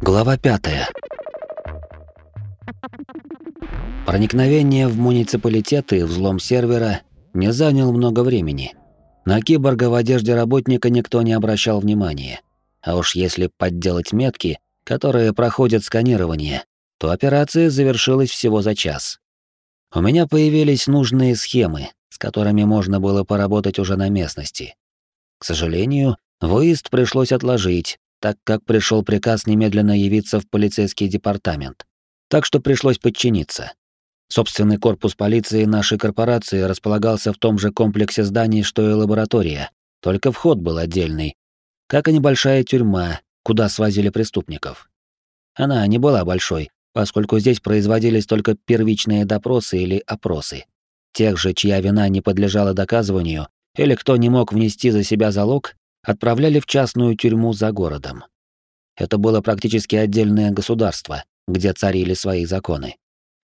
Глава пятая. Проникновение в муниципалитет и взлом сервера не занял много времени. На киборга в одежде работника никто не обращал внимания. А уж если подделать метки, которые проходят сканирование, то операция завершилась всего за час. У меня появились нужные схемы, с которыми можно было поработать уже на местности. К сожалению, выезд пришлось отложить, так как пришел приказ немедленно явиться в полицейский департамент. Так что пришлось подчиниться. Собственный корпус полиции нашей корпорации располагался в том же комплексе зданий, что и лаборатория, только вход был отдельный, как и небольшая тюрьма, куда свозили преступников. Она не была большой, поскольку здесь производились только первичные допросы или опросы. Тех же, чья вина не подлежала доказыванию, или кто не мог внести за себя залог, отправляли в частную тюрьму за городом. Это было практически отдельное государство, где царили свои законы.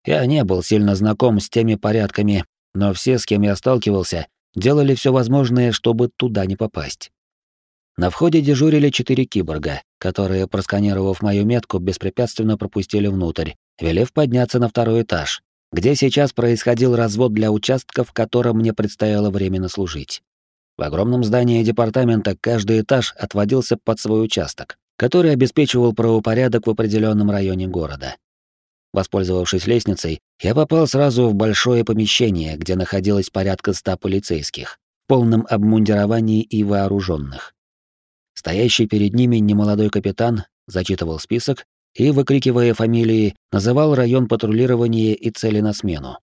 Я не был сильно знаком с теми порядками, но все, с кем я сталкивался, делали все возможное, чтобы туда не попасть. На входе дежурили четыре киборга, которые, просканировав мою метку, беспрепятственно пропустили внутрь, велев подняться на второй этаж, где сейчас происходил развод для участков, в котором мне предстояло временно служить. В огромном здании департамента каждый этаж отводился под свой участок, который обеспечивал правопорядок в определенном районе города. Воспользовавшись лестницей, я попал сразу в большое помещение, где находилось порядка ста полицейских, в полном обмундировании и вооруженных. Стоящий перед ними немолодой капитан зачитывал список и, выкрикивая фамилии, называл район патрулирования и цели на смену.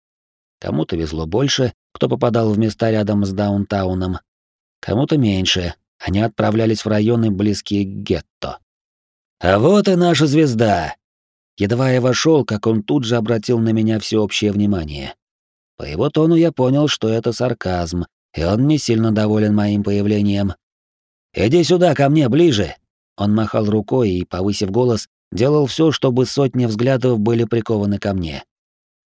Кому-то везло больше, кто попадал в места рядом с даунтауном, кому-то меньше, они отправлялись в районы, близкие к гетто. «А вот и наша звезда!» Едва я вошел, как он тут же обратил на меня всеобщее внимание. По его тону я понял, что это сарказм, и он не сильно доволен моим появлением. «Иди сюда, ко мне, ближе!» Он махал рукой и, повысив голос, делал все, чтобы сотни взглядов были прикованы ко мне.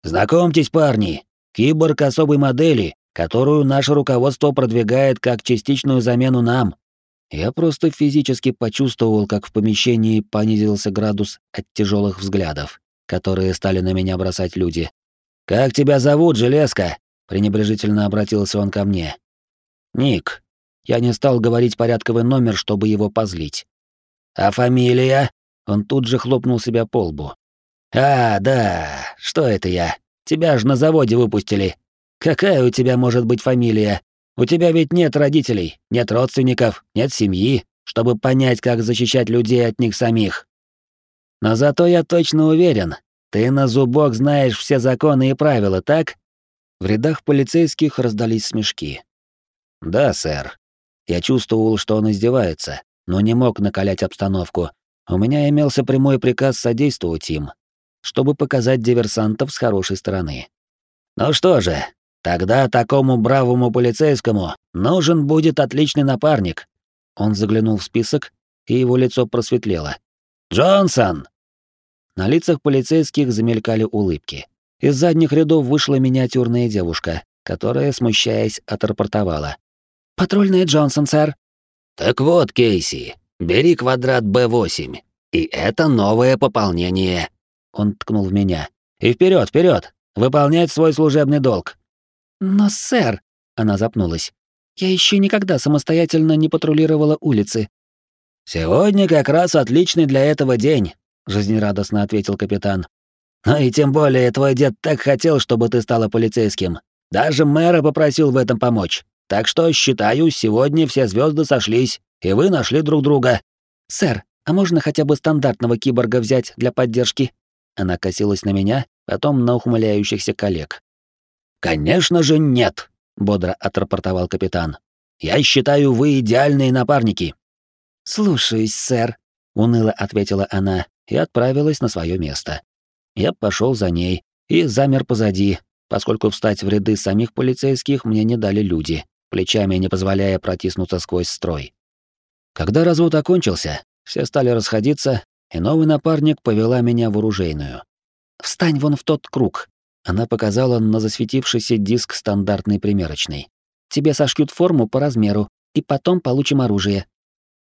«Знакомьтесь, парни, киборг особой модели, которую наше руководство продвигает как частичную замену нам». Я просто физически почувствовал, как в помещении понизился градус от тяжелых взглядов, которые стали на меня бросать люди. «Как тебя зовут, Железка?» — пренебрежительно обратился он ко мне. «Ник», я не стал говорить порядковый номер, чтобы его позлить. «А фамилия?» Он тут же хлопнул себя по лбу. «А, да, что это я? Тебя же на заводе выпустили. Какая у тебя может быть фамилия? У тебя ведь нет родителей, нет родственников, нет семьи, чтобы понять, как защищать людей от них самих. Но зато я точно уверен, ты на зубок знаешь все законы и правила, так?» В рядах полицейских раздались смешки. «Да, сэр», я чувствовал, что он издевается, но не мог накалять обстановку. У меня имелся прямой приказ содействовать им, чтобы показать диверсантов с хорошей стороны. Ну что же, тогда такому бравому полицейскому нужен будет отличный напарник. Он заглянул в список, и его лицо просветлело. Джонсон. На лицах полицейских замелькали улыбки. Из задних рядов вышла миниатюрная девушка, которая, смущаясь, отрапортовала. «Патрульная Джонсон, сэр». «Так вот, Кейси, бери квадрат Б8. И это новое пополнение». Он ткнул в меня. «И вперед, вперед! Выполнять свой служебный долг!» «Но, сэр...» — она запнулась. «Я еще никогда самостоятельно не патрулировала улицы». «Сегодня как раз отличный для этого день», — жизнерадостно ответил капитан. «Ну и тем более твой дед так хотел, чтобы ты стала полицейским. Даже мэра попросил в этом помочь. Так что, считаю, сегодня все звезды сошлись, и вы нашли друг друга. Сэр, а можно хотя бы стандартного киборга взять для поддержки? Она косилась на меня, потом на ухмыляющихся коллег. Конечно же нет, бодро отрапортовал капитан. Я считаю, вы идеальные напарники. Слушаюсь, сэр, уныло ответила она и отправилась на свое место. Я пошел за ней и замер позади, поскольку встать в ряды самих полицейских мне не дали люди плечами не позволяя протиснуться сквозь строй. Когда развод окончился, все стали расходиться, и новый напарник повела меня в оружейную. «Встань вон в тот круг», — она показала на засветившийся диск стандартной примерочной. «Тебе сошьют форму по размеру, и потом получим оружие».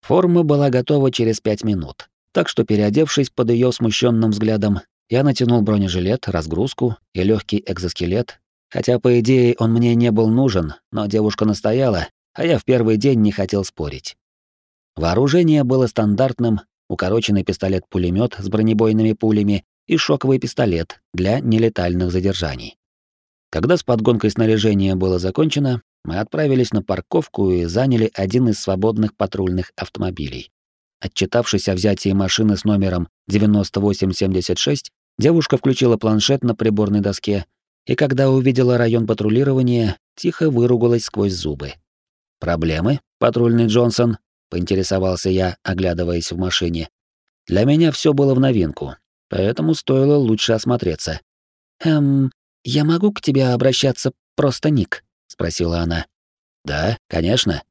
Форма была готова через пять минут, так что, переодевшись под ее смущенным взглядом, я натянул бронежилет, разгрузку и легкий экзоскелет, хотя, по идее, он мне не был нужен, но девушка настояла, а я в первый день не хотел спорить. Вооружение было стандартным, укороченный пистолет-пулемет с бронебойными пулями и шоковый пистолет для нелетальных задержаний. Когда с подгонкой снаряжения было закончено, мы отправились на парковку и заняли один из свободных патрульных автомобилей. Отчитавшись о взятии машины с номером 9876, девушка включила планшет на приборной доске и, когда увидела район патрулирования, тихо выругалась сквозь зубы. «Проблемы, патрульный Джонсон?» — поинтересовался я, оглядываясь в машине. Для меня все было в новинку, поэтому стоило лучше осмотреться. «Эм, я могу к тебе обращаться просто Ник?» — спросила она. «Да, конечно».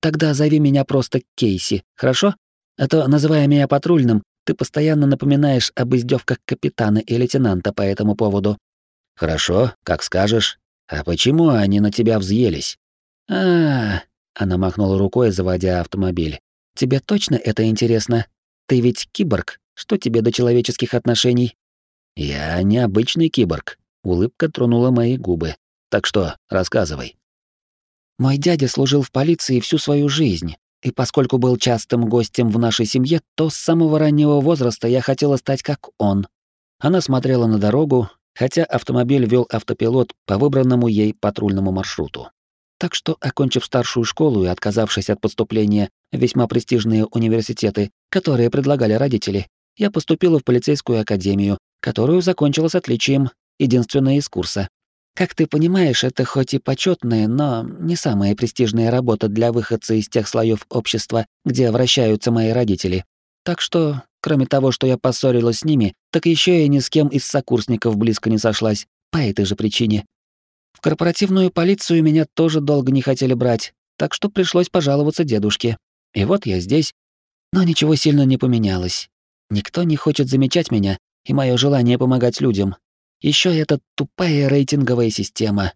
«Тогда зови меня просто Кейси, хорошо? А то, называя меня патрульным, ты постоянно напоминаешь об издевках капитана и лейтенанта по этому поводу». «Хорошо, как скажешь. А почему они на тебя взъелись?» а, -а, -а она махнула рукой, заводя автомобиль. «Тебе точно это интересно? Ты ведь киборг. Что тебе до человеческих отношений?» «Я необычный киборг», — улыбка тронула мои губы. «Так что, рассказывай». «Мой дядя служил в полиции всю свою жизнь, и поскольку был частым гостем в нашей семье, то с самого раннего возраста я хотела стать как он». Она смотрела на дорогу, хотя автомобиль вел автопилот по выбранному ей патрульному маршруту. Так что, окончив старшую школу и отказавшись от поступления в весьма престижные университеты, которые предлагали родители, я поступила в полицейскую академию, которую закончила с отличием, единственная из курса. Как ты понимаешь, это хоть и почетная, но не самая престижная работа для выходца из тех слоев общества, где вращаются мои родители. Так что, кроме того, что я поссорилась с ними, так еще и ни с кем из сокурсников близко не сошлась, по этой же причине. В корпоративную полицию меня тоже долго не хотели брать, так что пришлось пожаловаться дедушке. И вот я здесь. Но ничего сильно не поменялось. Никто не хочет замечать меня и мое желание помогать людям. Еще эта тупая рейтинговая система.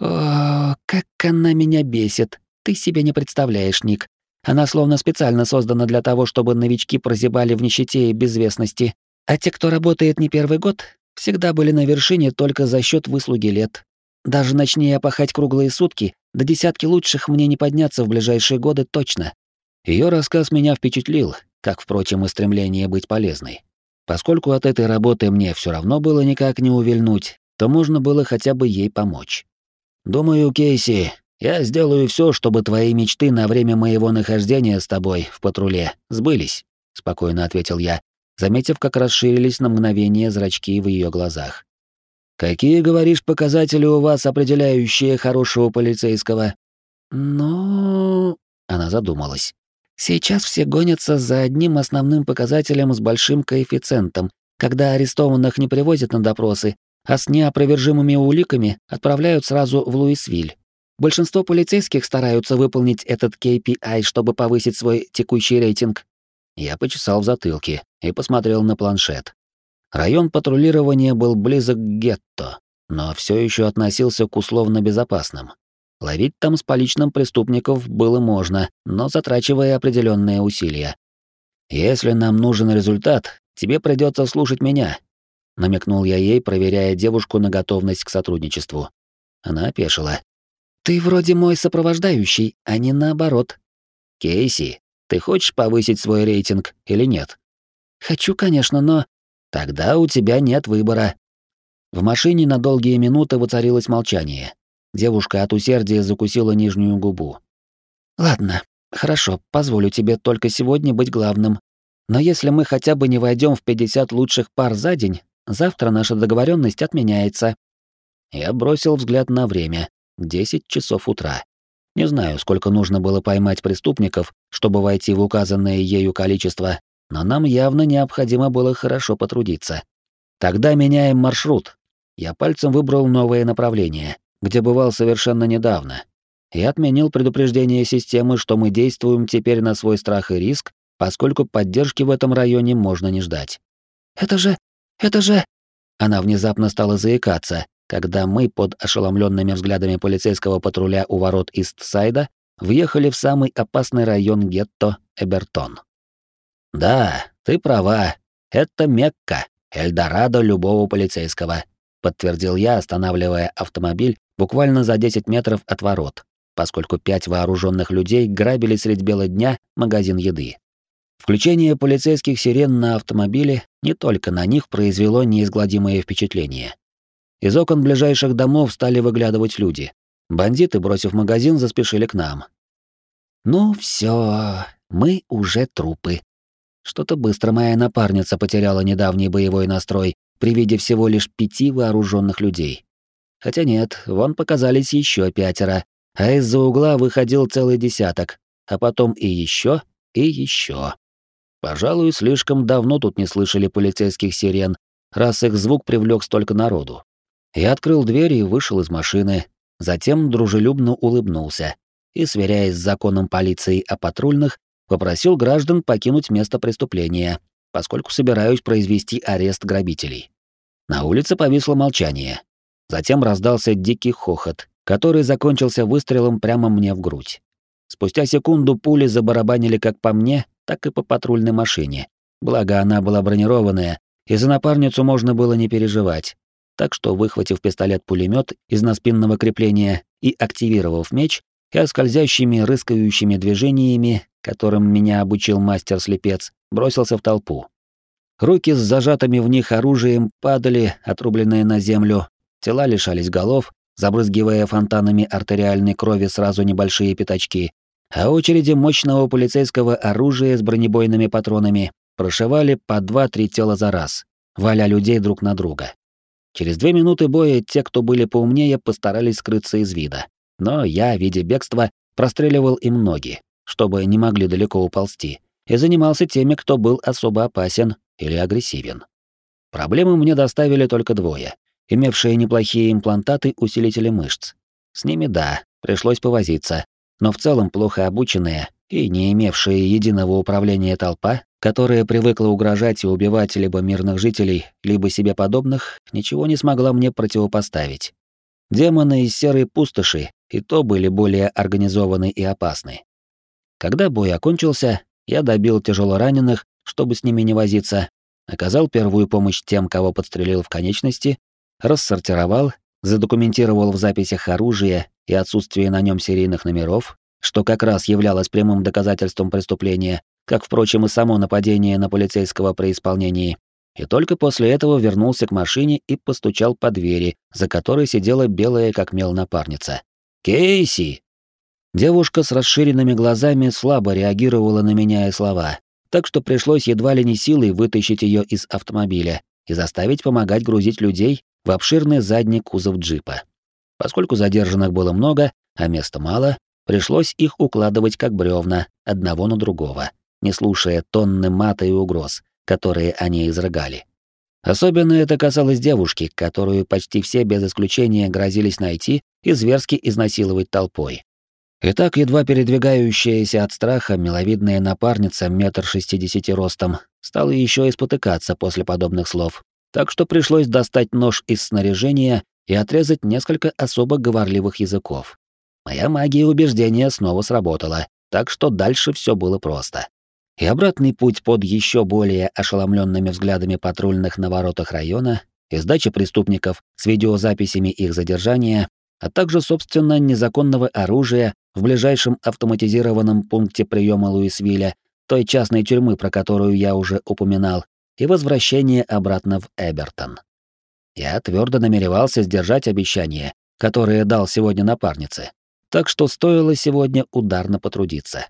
О, как она меня бесит. Ты себе не представляешь, Ник. Она словно специально создана для того, чтобы новички прозябали в нищете и безвестности, а те, кто работает не первый год, всегда были на вершине только за счет выслуги лет. Даже начни я пахать круглые сутки, до десятки лучших мне не подняться в ближайшие годы точно. Ее рассказ меня впечатлил, как, впрочем, и стремление быть полезной. Поскольку от этой работы мне все равно было никак не увильнуть, то можно было хотя бы ей помочь. Думаю, Кейси, я сделаю все, чтобы твои мечты на время моего нахождения с тобой в патруле сбылись, спокойно ответил я, заметив, как расширились на мгновение зрачки в ее глазах. Какие, говоришь, показатели у вас, определяющие хорошего полицейского? Ну, она задумалась. Сейчас все гонятся за одним основным показателем с большим коэффициентом, когда арестованных не привозят на допросы, а с неопровержимыми уликами отправляют сразу в Луисвиль. Большинство полицейских стараются выполнить этот KPI, чтобы повысить свой текущий рейтинг. Я почесал в затылке и посмотрел на планшет. Район патрулирования был близок к гетто, но все еще относился к условно безопасным. Ловить там с поличным преступников было можно, но затрачивая определенные усилия. «Если нам нужен результат, тебе придется слушать меня», — намекнул я ей, проверяя девушку на готовность к сотрудничеству. Она опешила. «Ты вроде мой сопровождающий, а не наоборот». «Кейси, ты хочешь повысить свой рейтинг или нет?» «Хочу, конечно, но...» Тогда у тебя нет выбора. В машине на долгие минуты воцарилось молчание. Девушка от усердия закусила нижнюю губу. Ладно, хорошо, позволю тебе только сегодня быть главным. Но если мы хотя бы не войдем в 50 лучших пар за день, завтра наша договоренность отменяется. Я бросил взгляд на время. 10 часов утра. Не знаю, сколько нужно было поймать преступников, чтобы войти в указанное ею количество, но нам явно необходимо было хорошо потрудиться. Тогда меняем маршрут. Я пальцем выбрал новое направление, где бывал совершенно недавно, и отменил предупреждение системы, что мы действуем теперь на свой страх и риск, поскольку поддержки в этом районе можно не ждать. «Это же... это же...» Она внезапно стала заикаться, когда мы под ошеломленными взглядами полицейского патруля у ворот Истсайда въехали в самый опасный район гетто Эбертон. «Да, ты права, это Мекка, Эльдорадо любого полицейского», подтвердил я, останавливая автомобиль буквально за 10 метров от ворот, поскольку пять вооруженных людей грабили средь бела дня магазин еды. Включение полицейских сирен на автомобиле не только на них произвело неизгладимое впечатление. Из окон ближайших домов стали выглядывать люди. Бандиты, бросив магазин, заспешили к нам. «Ну все, мы уже трупы», что-то быстро моя напарница потеряла недавний боевой настрой при виде всего лишь пяти вооруженных людей. Хотя нет, вон показались еще пятеро, а из-за угла выходил целый десяток, а потом и еще, и еще. Пожалуй, слишком давно тут не слышали полицейских сирен, раз их звук привлек столько народу. Я открыл дверь и вышел из машины, затем дружелюбно улыбнулся и, сверяясь с законом полиции о патрульных, попросил граждан покинуть место преступления, поскольку собираюсь произвести арест грабителей. На улице повисло молчание. Затем раздался дикий хохот, который закончился выстрелом прямо мне в грудь. Спустя секунду пули забарабанили как по мне, так и по патрульной машине. Благо она была бронированная, и за напарницу можно было не переживать. Так что, выхватив пистолет-пулемет из наспинного крепления и активировав меч, я скользящими рыскающими движениями которым меня обучил мастер-слепец, бросился в толпу. Руки с зажатыми в них оружием падали, отрубленные на землю, тела лишались голов, забрызгивая фонтанами артериальной крови сразу небольшие пятачки, а очереди мощного полицейского оружия с бронебойными патронами прошивали по два-три тела за раз, валя людей друг на друга. Через две минуты боя те, кто были поумнее, постарались скрыться из вида. Но я, видя бегство, простреливал им ноги чтобы не могли далеко уползти, и занимался теми, кто был особо опасен или агрессивен. Проблемы мне доставили только двое, имевшие неплохие имплантаты усилители мышц. С ними, да, пришлось повозиться, но в целом плохо обученные и не имевшие единого управления толпа, которая привыкла угрожать и убивать либо мирных жителей, либо себе подобных, ничего не смогла мне противопоставить. Демоны из серой пустоши и то были более организованы и опасны. Когда бой окончился, я добил тяжело раненых, чтобы с ними не возиться, оказал первую помощь тем, кого подстрелил в конечности, рассортировал, задокументировал в записях оружие и отсутствие на нем серийных номеров, что как раз являлось прямым доказательством преступления, как, впрочем, и само нападение на полицейского при исполнении, и только после этого вернулся к машине и постучал по двери, за которой сидела белая как мел напарница. «Кейси!» Девушка с расширенными глазами слабо реагировала на меня и слова, так что пришлось едва ли не силой вытащить ее из автомобиля и заставить помогать грузить людей в обширный задний кузов джипа. Поскольку задержанных было много, а места мало, пришлось их укладывать как бревна, одного на другого, не слушая тонны мата и угроз, которые они изрыгали. Особенно это касалось девушки, которую почти все без исключения грозились найти и зверски изнасиловать толпой. И так едва передвигающаяся от страха миловидная напарница метр шестидесяти ростом стала еще и спотыкаться после подобных слов, так что пришлось достать нож из снаряжения и отрезать несколько особо говорливых языков. Моя магия убеждения снова сработала, так что дальше все было просто. И обратный путь под еще более ошеломленными взглядами патрульных на воротах района и сдача преступников с видеозаписями их задержания а также, собственно, незаконного оружия в ближайшем автоматизированном пункте приема Луисвилля, той частной тюрьмы, про которую я уже упоминал, и возвращение обратно в Эбертон. Я твердо намеревался сдержать обещание, которое дал сегодня напарнице, так что стоило сегодня ударно потрудиться.